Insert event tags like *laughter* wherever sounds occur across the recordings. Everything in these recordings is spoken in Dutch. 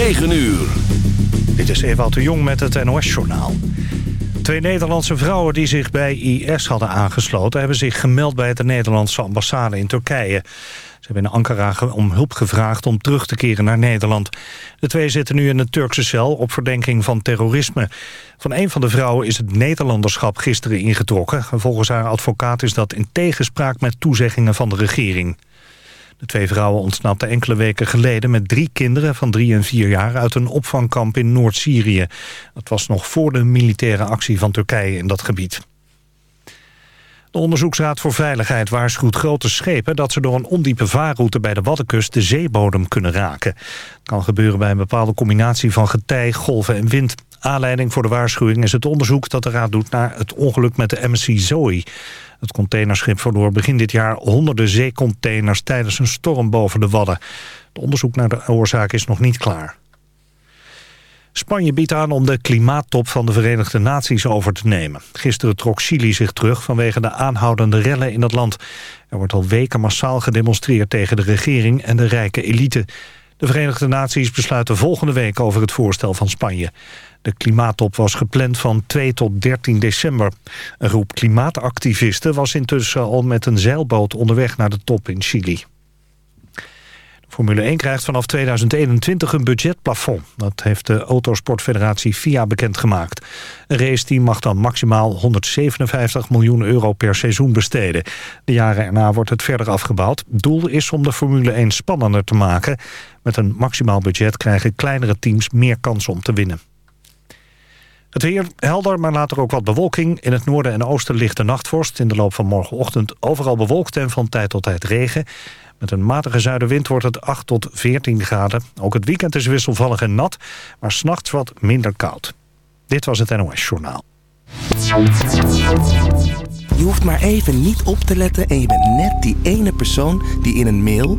9 uur. Dit is Ewout de Jong met het NOS-journaal. Twee Nederlandse vrouwen die zich bij IS hadden aangesloten... hebben zich gemeld bij de Nederlandse ambassade in Turkije. Ze hebben in Ankara om hulp gevraagd om terug te keren naar Nederland. De twee zitten nu in een Turkse cel op verdenking van terrorisme. Van een van de vrouwen is het Nederlanderschap gisteren ingetrokken. Volgens haar advocaat is dat in tegenspraak met toezeggingen van de regering. De twee vrouwen ontsnapten enkele weken geleden met drie kinderen van drie en vier jaar uit een opvangkamp in Noord-Syrië. Dat was nog voor de militaire actie van Turkije in dat gebied. De Onderzoeksraad voor Veiligheid waarschuwt grote schepen... dat ze door een ondiepe vaarroute bij de Waddenkust de zeebodem kunnen raken. Het kan gebeuren bij een bepaalde combinatie van getij, golven en wind. Aanleiding voor de waarschuwing is het onderzoek dat de Raad doet... naar het ongeluk met de MSC Zoe. Het containerschip verloor begin dit jaar honderden zeecontainers... tijdens een storm boven de Wadden. Het onderzoek naar de oorzaak is nog niet klaar. Spanje biedt aan om de klimaattop van de Verenigde Naties over te nemen. Gisteren trok Chili zich terug vanwege de aanhoudende rellen in het land. Er wordt al weken massaal gedemonstreerd tegen de regering en de rijke elite. De Verenigde Naties besluiten volgende week over het voorstel van Spanje. De klimaattop was gepland van 2 tot 13 december. Een groep klimaatactivisten was intussen al met een zeilboot onderweg naar de top in Chili. Formule 1 krijgt vanaf 2021 een budgetplafond. Dat heeft de Autosportfederatie FIA bekendgemaakt. Een raceteam mag dan maximaal 157 miljoen euro per seizoen besteden. De jaren erna wordt het verder afgebouwd. Doel is om de Formule 1 spannender te maken. Met een maximaal budget krijgen kleinere teams meer kans om te winnen. Het weer helder, maar later ook wat bewolking. In het noorden en oosten ligt de nachtvorst. In de loop van morgenochtend overal bewolkt en van tijd tot tijd regen. Met een matige zuidenwind wordt het 8 tot 14 graden. Ook het weekend is wisselvallig en nat, maar s'nachts wat minder koud. Dit was het NOS Journaal. Je hoeft maar even niet op te letten en je bent net die ene persoon die in een mail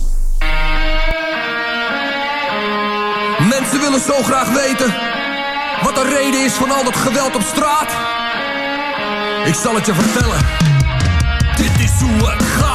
Mensen willen zo graag weten wat de reden is van al dat geweld op straat. Ik zal het je vertellen. Dit is hoe het gaat.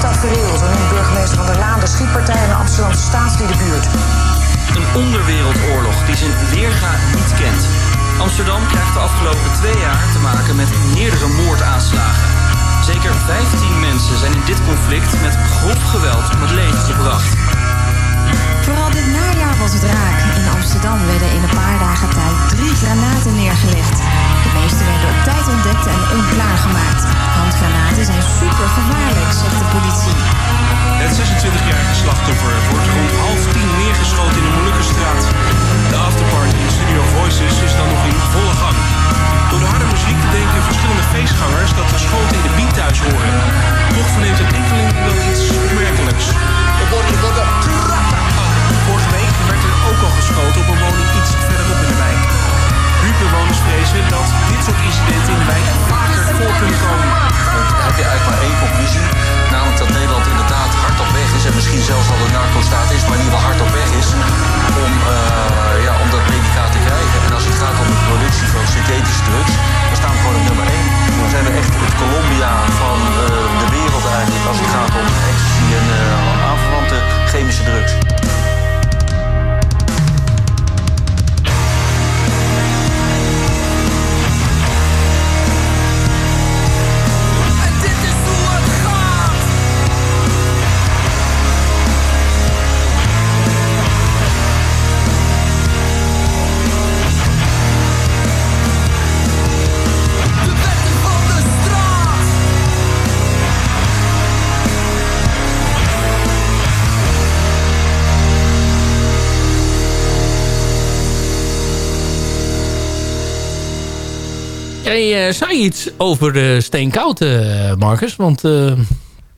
tafereel. van een burgemeester Van de Laan de schietpartij in de Amsterdamse staatsliedenbuurt. Een onderwereldoorlog die zijn weerga niet kent. Amsterdam krijgt de afgelopen twee jaar te maken met meerdere moordaanslagen. Zeker 15 mensen zijn in dit conflict met grof geweld om het leven gebracht. Vooral dit najaar was het raak. In Amsterdam werden in een paar dagen tijd drie granaten neergelegd. De meeste werden op tijd ontdekt en onklaargemaakt. Handgranaten zijn super gevaarlijk, zegt de politie. Het 26-jarige slachtoffer wordt rond half tien neergeschoten in de Molukkenstraat. De afterparty in Studio Voices is dan nog in volle gang. Door de harde muziek denken verschillende feestgangers dat de schoten in de beat thuis horen. Toch verneemt een enkeling wel iets opmerkelijks. Vorige week werd er ook al geschoten op een woning iets verderop in de wijk. Buurtbewoners vrezen dat dit soort incidenten in de wijk vaker voor kunnen komen. Dan heb je eigenlijk maar één conclusie. Namelijk dat Nederland inderdaad hard op weg is. En misschien zelfs al een narco-staat is, maar in geval hard op weg is. Om, uh, ja, om dat predicaat te krijgen. En als het gaat om de productie van synthetische drugs, dan staan we gewoon op nummer één. Dan zijn we echt het Colombia van uh, de wereld eigenlijk. Als het gaat om ecstasy en uh, aanverwante chemische drugs. Jij uh, zei iets over Steenkoud, uh, Marcus. Want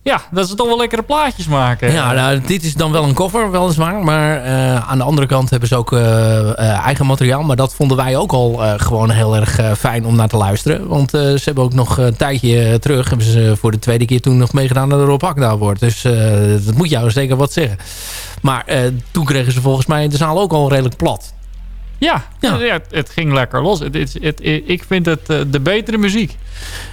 ja, dat ze toch wel lekkere plaatjes maken. Ja, nou, dit is dan wel een cover, weliswaar. Maar aan de andere kant hebben ze ook eigen materiaal. Maar dat vonden wij ook al gewoon heel erg fijn om naar te luisteren. Want ze hebben ook nog een tijdje terug... hebben ze voor de tweede keer toen nog meegedaan aan de Rob Akda wordt. Dus dat moet jou zeker wat zeggen. Maar toen kregen ze volgens mij de zaal ook al redelijk plat. Ja, ja. ja het, ging lekker los. Het, het, ik vind het uh, de betere muziek.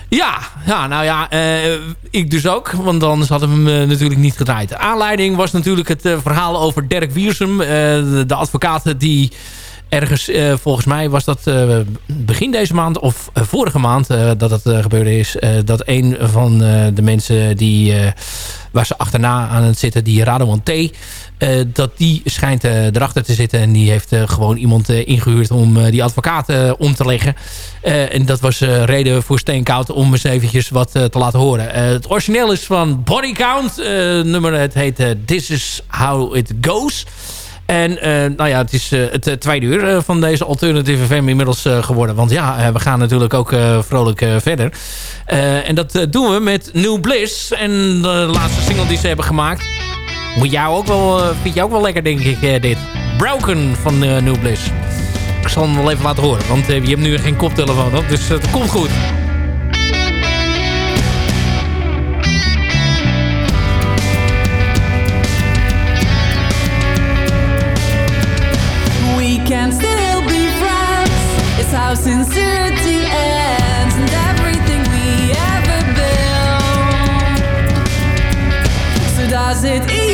Ja, ja nou ja, uh, ik dus ook. Want anders hadden we hem uh, natuurlijk niet gedraaid. De aanleiding was natuurlijk het verhaal over Dirk Wiersum. de, de advocaat die ergens, volgens mij was dat begin deze maand of vorige maand dat het gebeurde is. dat een van de mensen die, waar ze achterna aan het zitten, die Radwan T... Uh, dat die schijnt uh, erachter te zitten. En die heeft uh, gewoon iemand ingehuurd om die advocaat om te leggen. en dat was reden voor Steenkoud om eens eventjes wat te laten horen. het origineel is van Body Count. nummer het heet This is How It Goes. En nou ja, het is het tweede uur van deze Alternative FM inmiddels geworden. Want ja, we gaan natuurlijk ook vrolijk verder. en dat doen we met New Bliss. En de laatste single die ze hebben gemaakt... Jou ook wel, uh, vind je ook wel lekker, denk ik, uh, dit. Broken van uh, Bliss. Ik zal hem wel even laten horen, want je hebt nu geen koptelefoon op, dus het komt goed. We can still be friends. It's how sincerity ends and everything we ever built. So does it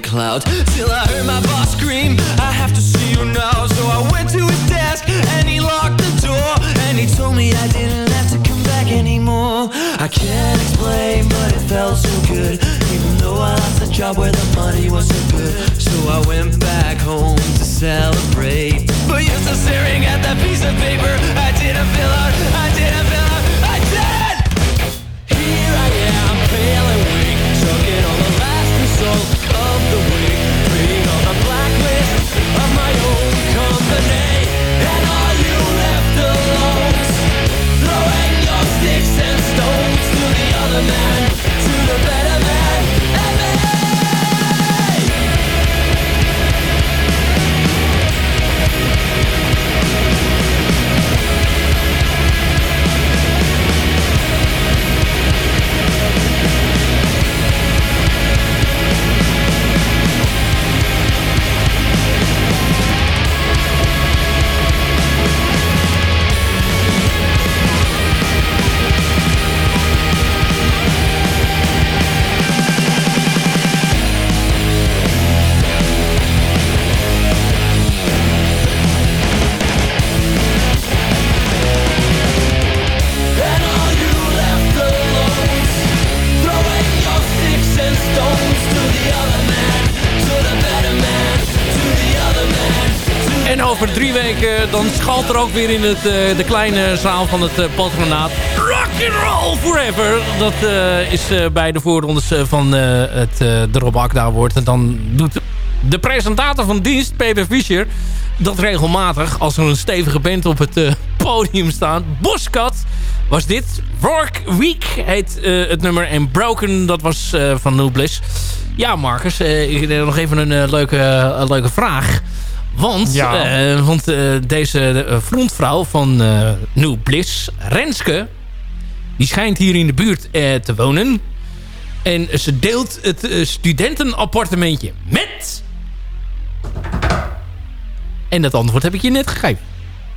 cloud. Till I heard my boss scream, I have to see you now. So I went to his desk and he locked the door. And he told me I didn't have to come back anymore. I can't explain, but it felt so good. Even though I lost the job where the money was so good. So I went back home to celebrate. But you're still staring at that piece of paper. I didn't fill out, I didn't fill out, the man, to the better man, dan schalt er ook weer in het, eh, de kleine zaal van het uh, patronaat Rock and Roll Forever. Dat eh, is bij de voorrondes van het, de Rob Akda wordt. En dan doet de presentator van dienst, Peter Fischer, dat regelmatig als er een stevige band op het podium staat. Boskat was dit. Work Week heet het nummer. En Broken, dat was van New Bliss. Ja, Marcus, ik nog even een leuke, leuke vraag. Want, Ja. eh, want eh, deze eh, frontvrouw van eh New Bliss, Renske... die schijnt hier in de buurt te wonen. En ze deelt het studentenappartementje met... En dat antwoord heb ik je net gegeven.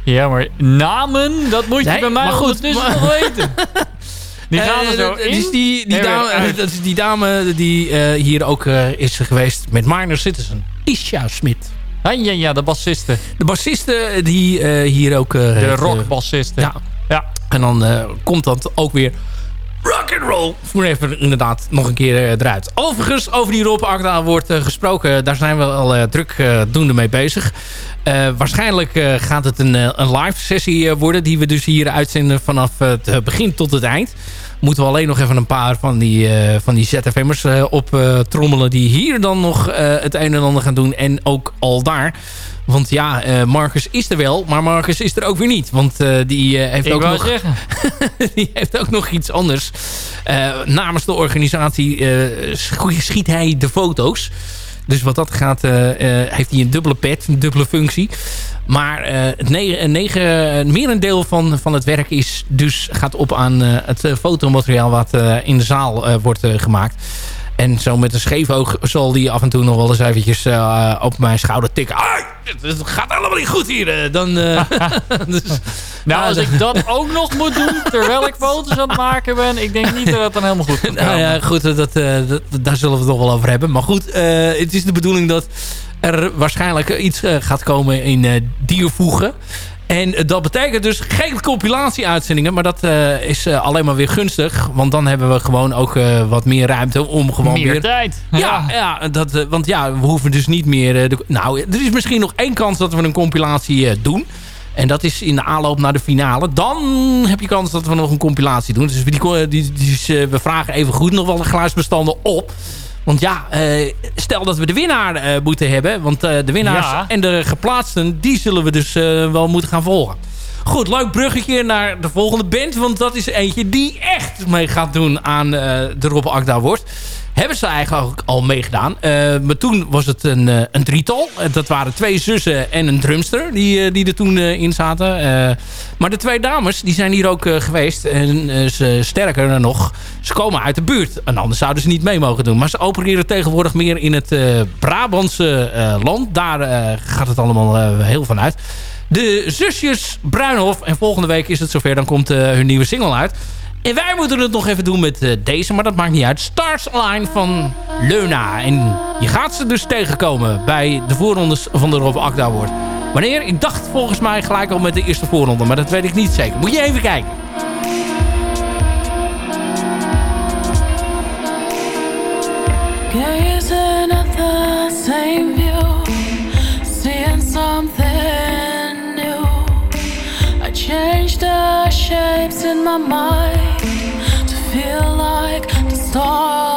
Ja, maar namen, dat moet je Nee, bij mij maar goed, ondertussen maar- nog weten. *laughs* Die gaan er zo dat in. is die, die, dame, dat is die dame die hier ook is geweest met Minor Citizen. Tisha Smit. Ja, ja, ja, de bassiste. De bassiste die eh, hier ook... eh, De eh, rockbassiste. ja. ja. En dan komt dat ook weer rock and roll forever inderdaad nog een keer eruit. Overigens, over die Rob Agda wordt gesproken. Daar zijn we al eh, druk doende mee bezig. Waarschijnlijk gaat het een, een live sessie worden... die we dus hier uitzenden vanaf het begin tot het eind. Moeten we alleen nog even een paar van die, eh, van die ZFM'ers op eh, trommelen... die hier dan nog eh, het een en ander gaan doen. En ook al daar... Want ja, Marcus is er wel, maar Marcus is er ook weer niet. Want die, heeft Ik ook nog, *laughs* die heeft ook nog iets anders. Namens de organisatie sch- schiet hij de foto's. Dus wat dat gaat, heeft hij een dubbele pet, een dubbele functie. Maar eh, het negen, negen, het merendeel van, van het werk is dus, gaat op aan eh, het eh, fotomateriaal wat eh, in de zaal eh, wordt eh, gemaakt. En zo met een scheef oog zal die af en toe nog wel eens eventjes eh, op mijn schouder tikken. Het, gaat allemaal niet goed hier. eh. Dan, eh, *laughs* *laughs* dus, Nou, als ik dat ook nog moet doen terwijl ik foto's aan het maken ben, ik denk niet dat het dan helemaal goed *laughs* gaat Nou ja, goed, dat, eh, dat, daar zullen we het nog wel over hebben. Maar goed, eh, het is de bedoeling dat er waarschijnlijk iets eh, gaat komen in eh diervoegen. En dat betekent dus geen compilatie-uitzendingen. Maar dat eh, is eh, alleen maar weer gunstig. Want dan hebben we gewoon ook wat meer ruimte om gewoon Meer weer... tijd. Ja, ja dat, want ja, we hoeven dus niet meer... de, nou, er is misschien nog één kans dat we een compilatie doen. En dat is in de aanloop naar de finale. Dan heb je kans dat we nog een compilatie doen. Dus die, die, we vragen even goed nog wel de geluidsbestanden op. Want ja, eh, stel dat we de winnaar eh, moeten hebben. Want eh, de winnaars Ja. en de geplaatsten... die zullen we dus wel moeten gaan volgen. Goed, leuk bruggetje naar de volgende band. Want dat is eentje die echt mee gaat doen aan de Rob Akda wordt. Hebben ze eigenlijk al meegedaan. Eh, maar toen was het een, eh, een drietal. Eh, dat waren twee zussen en een drumster die, die er toen in zaten. Maar de twee dames die zijn hier ook geweest. En ze, sterker nog, ze komen uit de buurt. En anders zouden ze niet mee mogen doen. Maar ze opereren tegenwoordig meer in het Brabantse land. Daar gaat het allemaal heel van uit. De zusjes Bruinhof. En volgende week is het zover. Dan komt hun nieuwe single uit. En wij moeten het nog even doen met eh, deze, maar dat maakt niet uit. Stars Line van Leuna. En je gaat ze dus tegenkomen bij de voorrondes van de Rob Akda Award. Wanneer? Ik dacht volgens mij gelijk al met de eerste voorronde, maar dat weet ik niet zeker. Moet je even kijken. Gazing at the same view, seeing something new. I changed the shapes in my mind star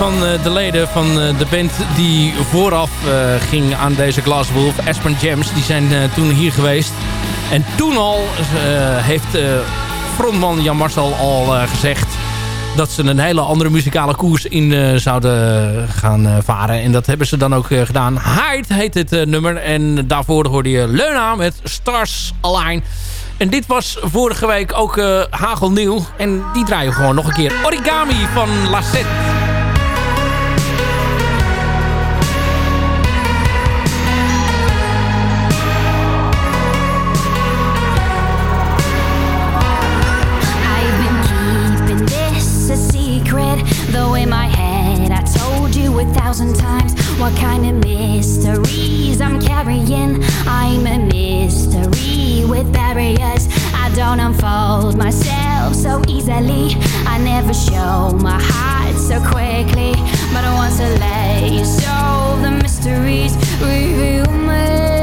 van eh, de leden van eh, de band die vooraf eh, ging aan deze Glasswolf, Aspen Gems, die zijn toen hier geweest. En toen al heeft frontman Jan Marcel al gezegd dat ze een hele andere muzikale koers in zouden gaan varen. En dat hebben ze dan ook gedaan. Hide heet het nummer. En daarvoor hoorde je Leuna met Stars Align. En dit was vorige week ook hagelnieuw. En die draaien gewoon nog een keer. Origami van Lassette. Kind of mysteries I'm carrying. I'm a mystery with barriers. I don't unfold myself so easily. I never show my heart so quickly. But I want to let you solve the mysteries Reveal me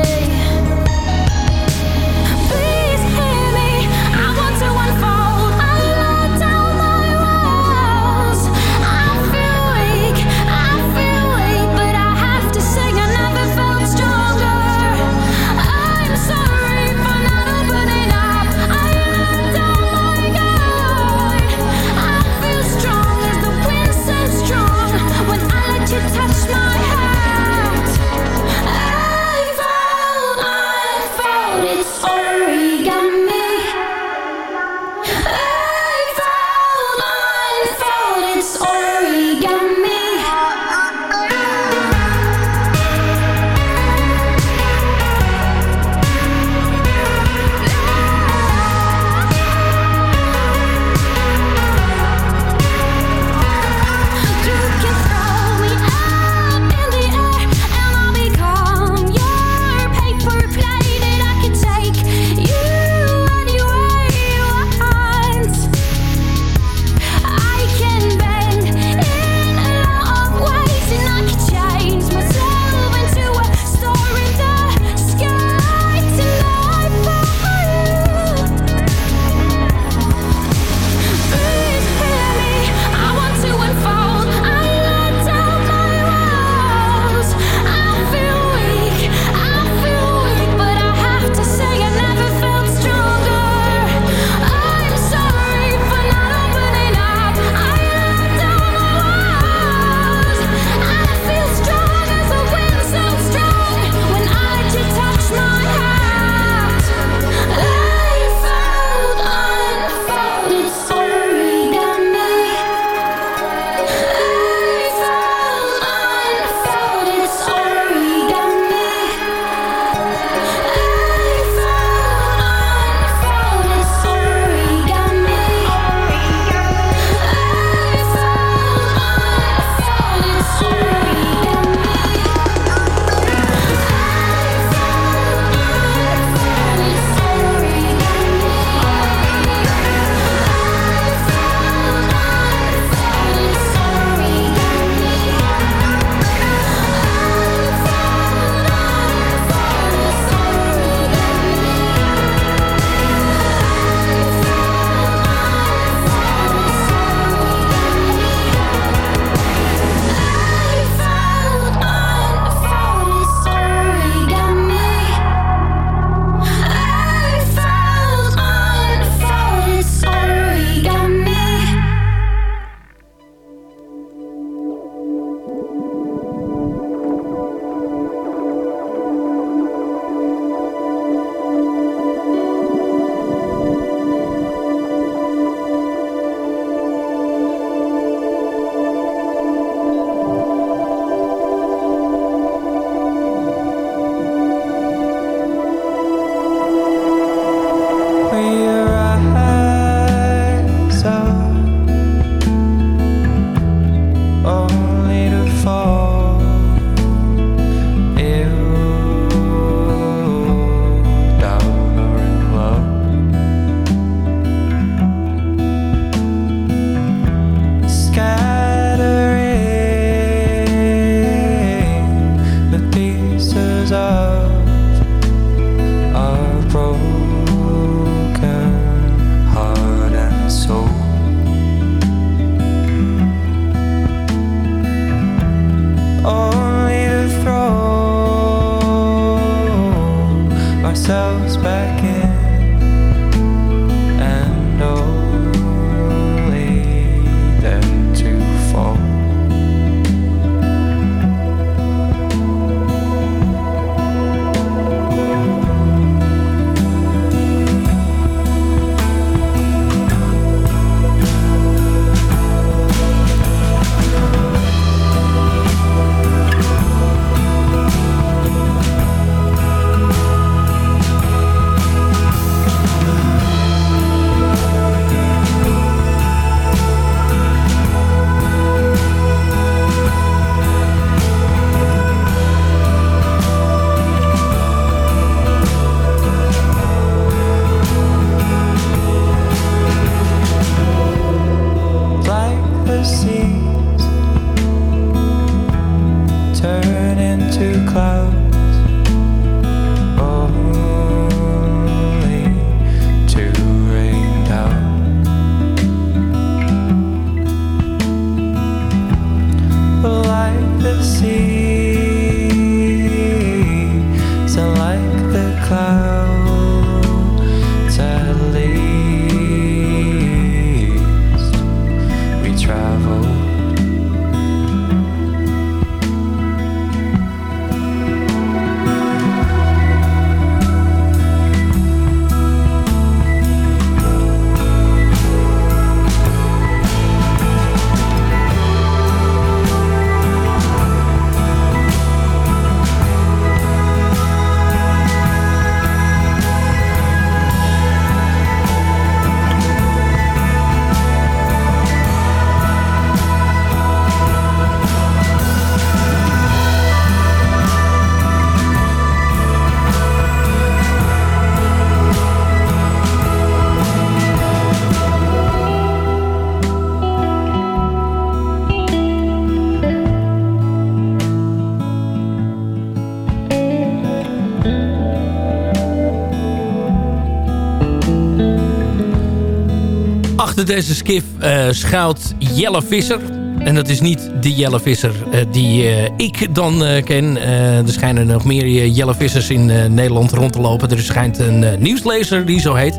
deze skif eh, schuilt Jelle Visser. En dat is niet de Jelle Visser eh, die eh, ik dan ken. Er schijnen nog meer Jelle Vissers in Nederland rond te lopen. Er schijnt een nieuwslezer die zo heet.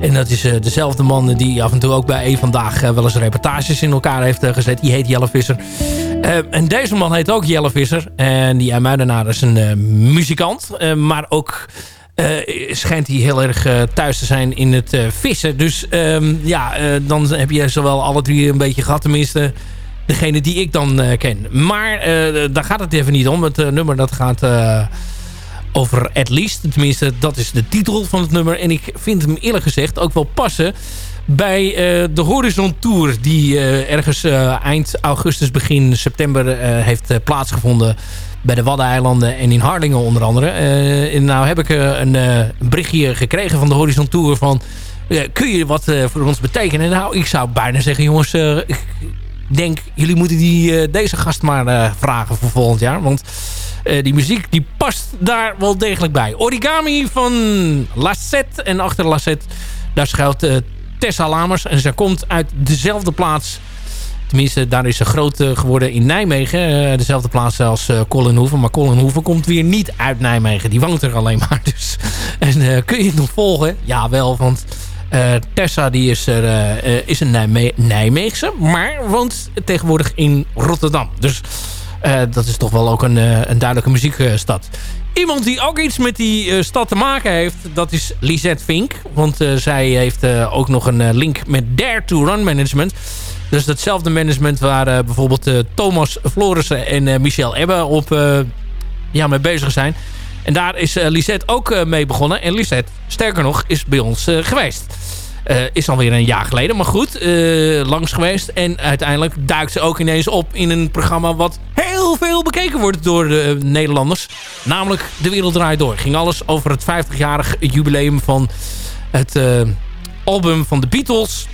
En dat is dezelfde man die af en toe ook bij een Vandaag wel eens reportages in elkaar heeft gezet. Die heet Jelle Visser. En deze man heet ook Jelle Visser. En die IJmuidenaar is een muzikant. maar ook eh, schijnt hij heel erg eh, thuis te zijn in het eh, vissen. Dus ehm, ja, dan heb je zowel alle drie een beetje gehad. Tenminste, degene die ik dan ken. Maar daar gaat het even niet om. Het nummer dat gaat over At Least. Tenminste, dat is de titel van het nummer. En ik vind hem eerlijk gezegd ook wel passen bij de Horizon Tour... die ergens eind augustus, begin september heeft plaatsgevonden... bij de Waddeneilanden en in Harlingen onder andere. En nou heb ik eh, een eh, berichtje gekregen van de Horizon Tour van... kun je wat voor ons betekenen? Nou, ik zou bijna zeggen, jongens... ik denk, jullie moeten die, deze gast maar vragen voor volgend jaar. Want die muziek die past daar wel degelijk bij. Origami van Lassette. En achter Lassette, daar schuilt Tessa Lamers. En zij komt uit dezelfde plaats. Tenminste, daar is ze groot eh, geworden in Nijmegen. Eh, dezelfde plaats als eh, Colin Hoeven. Maar Colin Hoeven komt weer niet uit Nijmegen. Die woont er alleen maar. *laughs* Dus. En eh, kun je het nog volgen? Ja, wel. Want eh, Tessa die is, er, eh, eh, is een Nijme Nijmeegse. Maar woont tegenwoordig in Rotterdam. Dus eh, dat is toch wel ook een, eh, een duidelijke muziekstad. Iemand die ook iets met die eh, stad te maken heeft, dat is Lisette Vink. Want eh, zij heeft eh, ook nog een eh, link met Dare to Run Management. Dus datzelfde management waar eh, bijvoorbeeld eh, Thomas Florissen en eh, Michel Ebbe op ja, mee bezig zijn. En daar is Lisette ook mee begonnen. En Lisette, sterker nog, is bij ons geweest. Is alweer een jaar geleden, maar goed, langs geweest. En uiteindelijk duikt ze ook ineens op in een programma wat heel veel bekeken wordt door de Nederlanders. Namelijk De Wereld Draait Door. Ging alles over het 50-jarig jubileum van het album van de Beatles.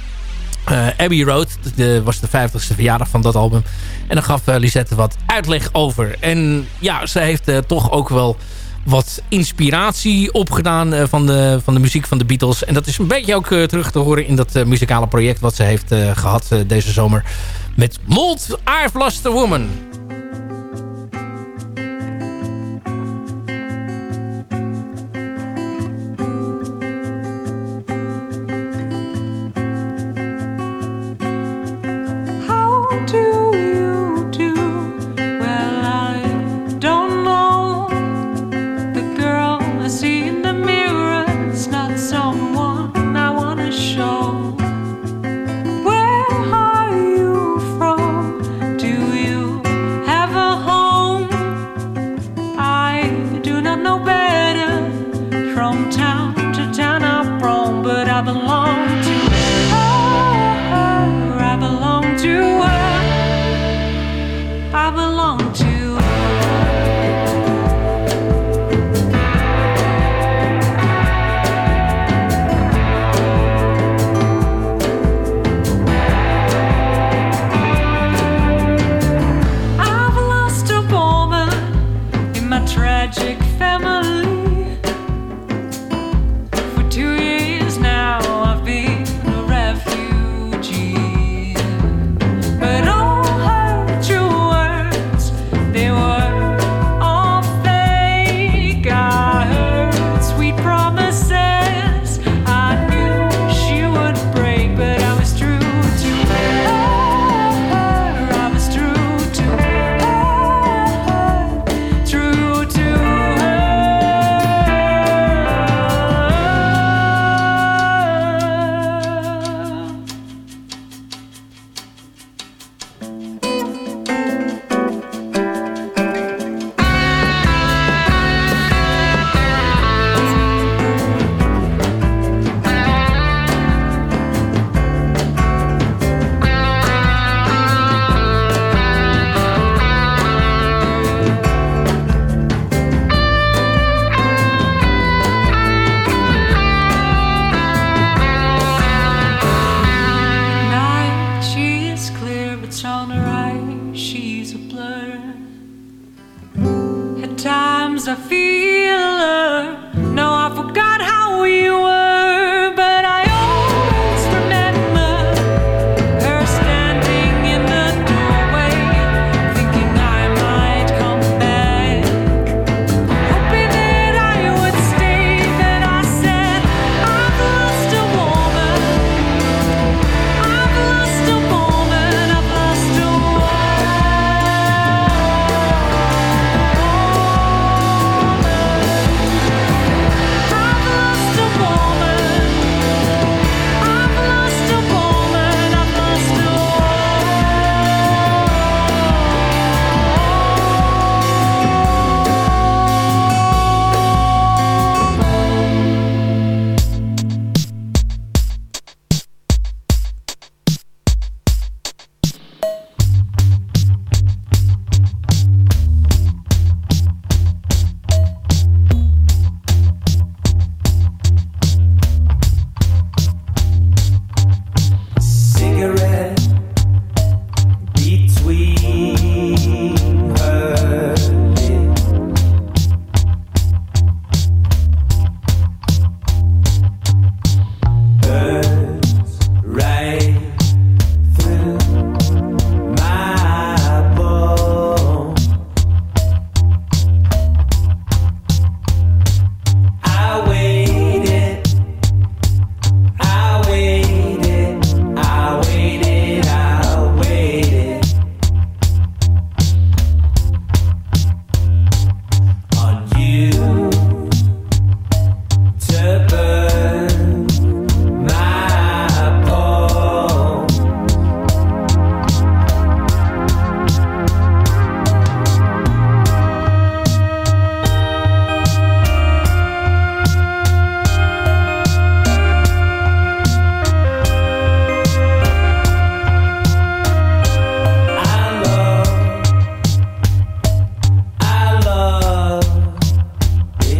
Eh, Abbey Road, dat was de 50ste verjaardag van dat album. En dan gaf eh, Lisette wat uitleg over. En ja, ze heeft eh, toch ook wel wat inspiratie opgedaan van, de, van de muziek van de Beatles. En dat is een beetje ook terug te horen in dat muzikale project... wat ze heeft eh, gehad eh, deze zomer met Mold, I've Lost a Woman.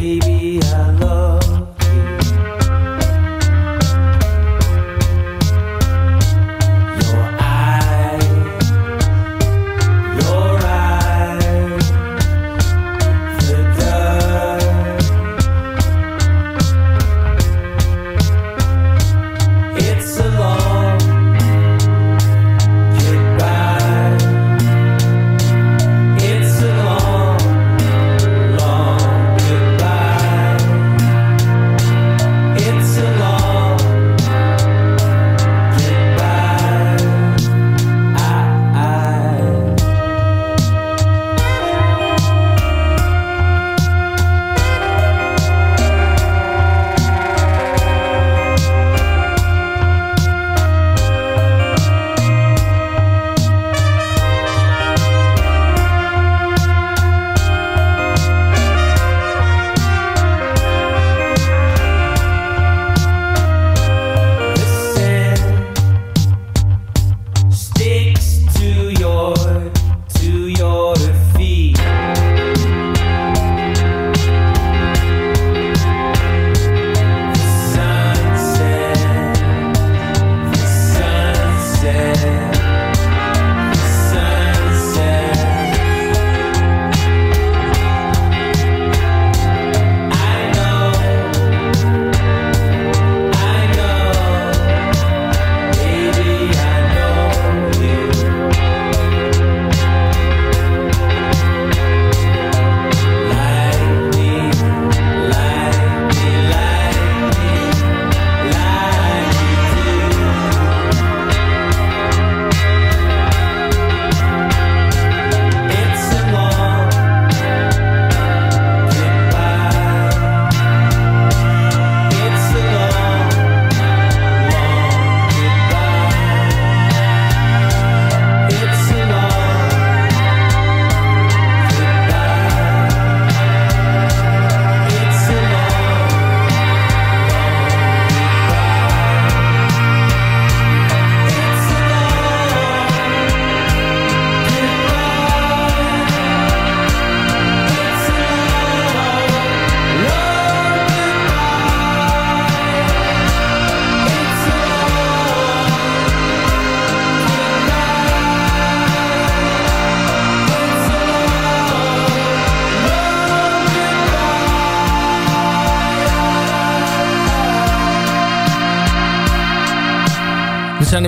Baby, I love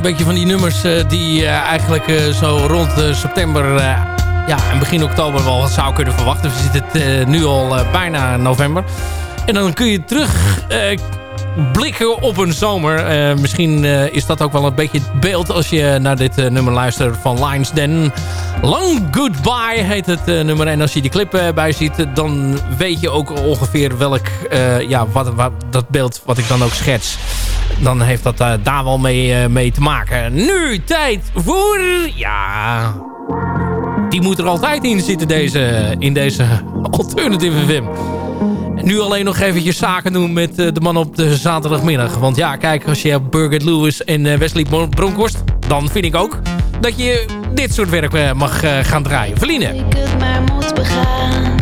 een beetje van die nummers uh, die uh, eigenlijk uh, zo rond september ja, en begin oktober wel zou kunnen verwachten. We zitten nu al bijna november. En dan kun je terug blikken op een zomer. Misschien is dat ook wel een beetje het beeld als je naar dit nummer luistert van Lines Den. Long Goodbye heet het nummer. En als je die clip bij ziet, dan weet je ook ongeveer welk, ja, wat, wat, dat beeld wat ik dan ook schets. Dan heeft dat daar wel mee, mee te maken. Nu tijd voor, ja... Die moet er altijd in zitten deze, in deze *laughs* Alternative FM. Nu alleen nog eventjes zaken doen met uh, de man op de zaterdagmiddag. Want ja, kijk, als je Burger Lewis en Wesley Bronkhorst... dan vind ik ook dat je dit soort werk mag gaan draaien. Verline. Ik het maar moet begaan.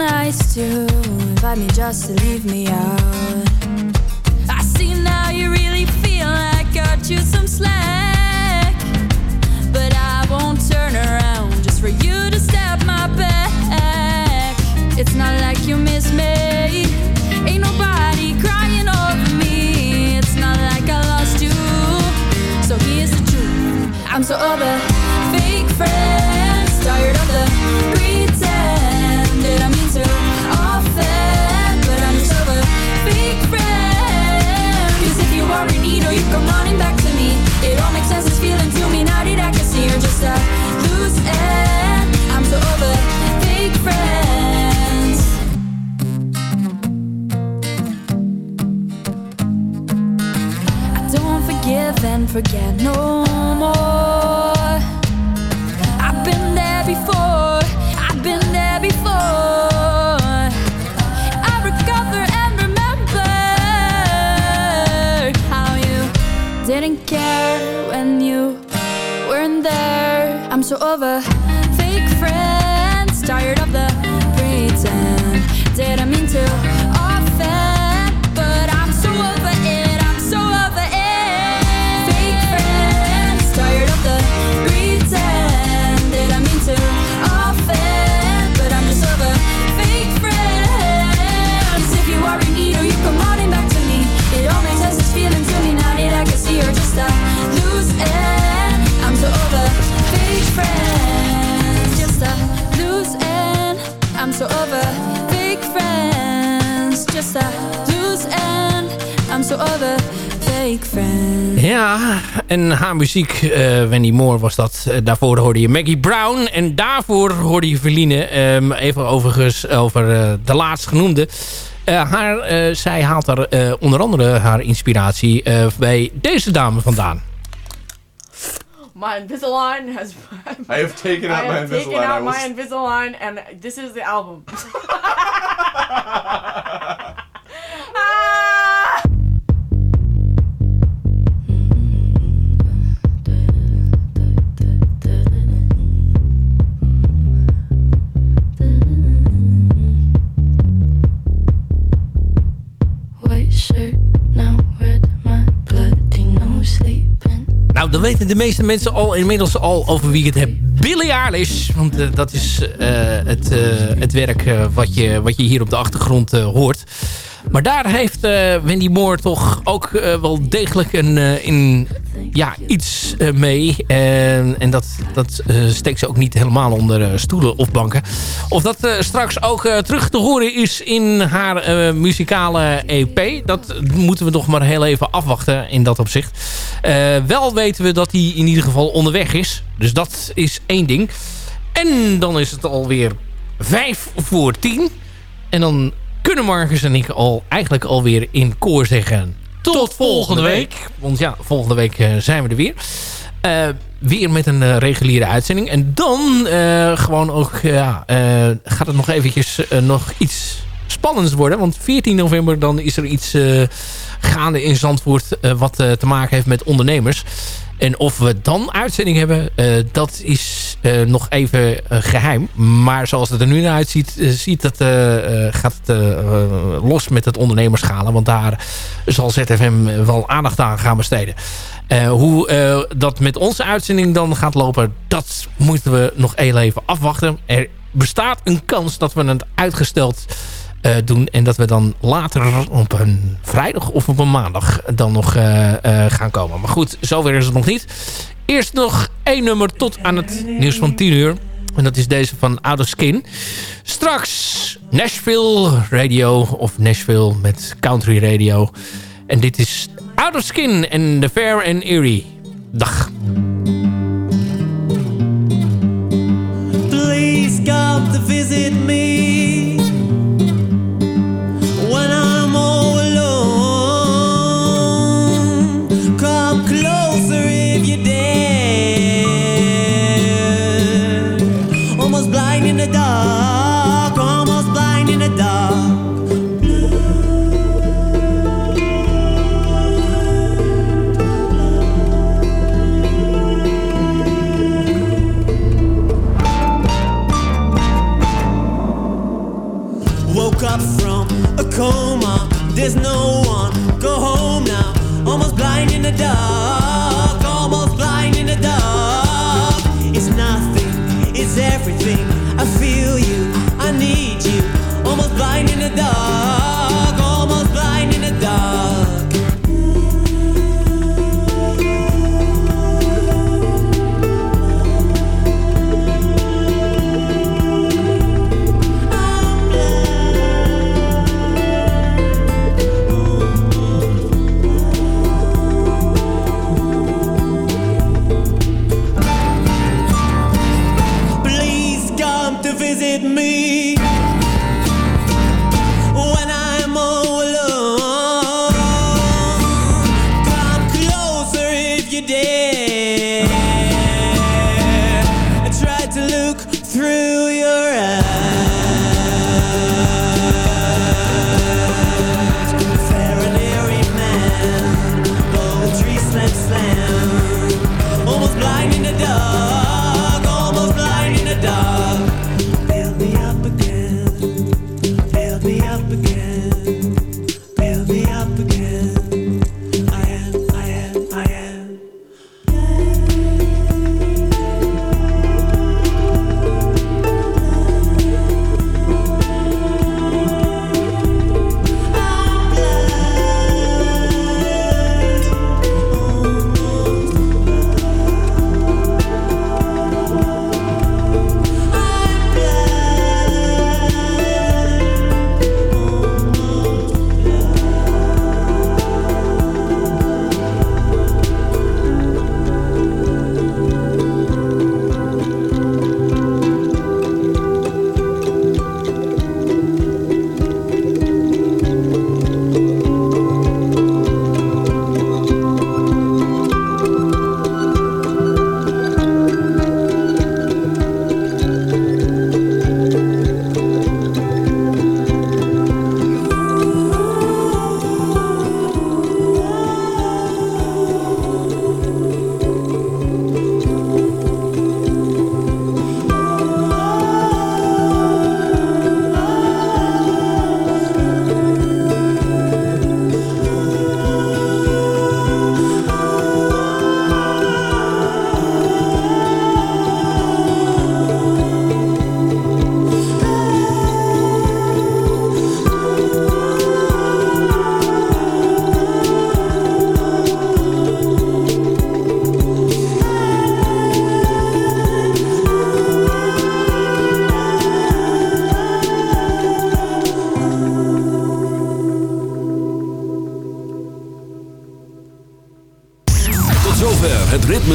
Nice to invite me just to leave me out. I see now you really feel I got you some slack. But I won't turn around just for you to stab my back. It's not like you miss me. Ain't nobody crying over me. It's not like I lost you. So here's the truth. I'm so over fake friends. Forget no more. I've been there before. So over fake friends, tired of the pretend. Didn't mean to friends. Ja, en haar muziek, eh Wendy Moore was dat. Eh, daarvoor hoorde je Maggie Brown. En daarvoor hoorde je Verline. Ehm, even overigens over eh, de laatst genoemde. Eh, haar, eh, zij haalt daar eh, onder andere haar inspiratie eh, bij deze dame vandaan. My Invisalign has. I have taken out I my have taken Invisalign. I out my Invisalign, and this is the album. *laughs* Nou, dan weten de meeste mensen al inmiddels al over wie het heb. Billie Eilish. Want eh, dat is eh, het, eh, het werk wat, je, wat je hier op de achtergrond hoort. Maar daar heeft Wendy Moore toch ook wel degelijk een, in, ja, iets eh, mee. En, en dat, dat eh, steekt ze ook niet helemaal onder eh, stoelen of banken. Of dat straks ook terug te horen is in haar muzikale EP. Dat moeten we nog maar heel even afwachten in dat opzicht. Wel weten we dat hij in ieder geval onderweg is. Dus dat is één ding. En dan is het alweer vijf voor tien. En dan kunnen Marcus en ik al eigenlijk alweer in koor zeggen... Tot, volgende week. Want ja, volgende week eh, zijn we er weer. Eh, weer met een eh, reguliere uitzending. En dan gewoon ook... ja, gaat het nog eventjes nog iets spannends worden. Want 14 november dan is er iets gaande in Zandvoort... wat te maken heeft met ondernemers. En of we dan uitzending hebben, eh, dat is eh, nog even eh, geheim. Maar zoals het er nu naar uitziet, ziet eh, gaat het los met het ondernemerschalen. Want daar zal ZFM wel aandacht aan gaan besteden. Hoe dat met onze uitzending dan gaat lopen, dat moeten we nog even afwachten. Er bestaat een kans dat we het uitgesteld eh, doen. En dat we dan later op een vrijdag of op een maandag dan nog eh, eh, gaan komen. Maar goed, zover is het nog niet. Eerst nog één nummer tot aan het nieuws van 10 uur. En dat is deze van Out of Skin. Straks Nashville Radio of Nashville met Country Radio. En dit is Out of Skin en The Fair and Erie. Dag. Please come to visit me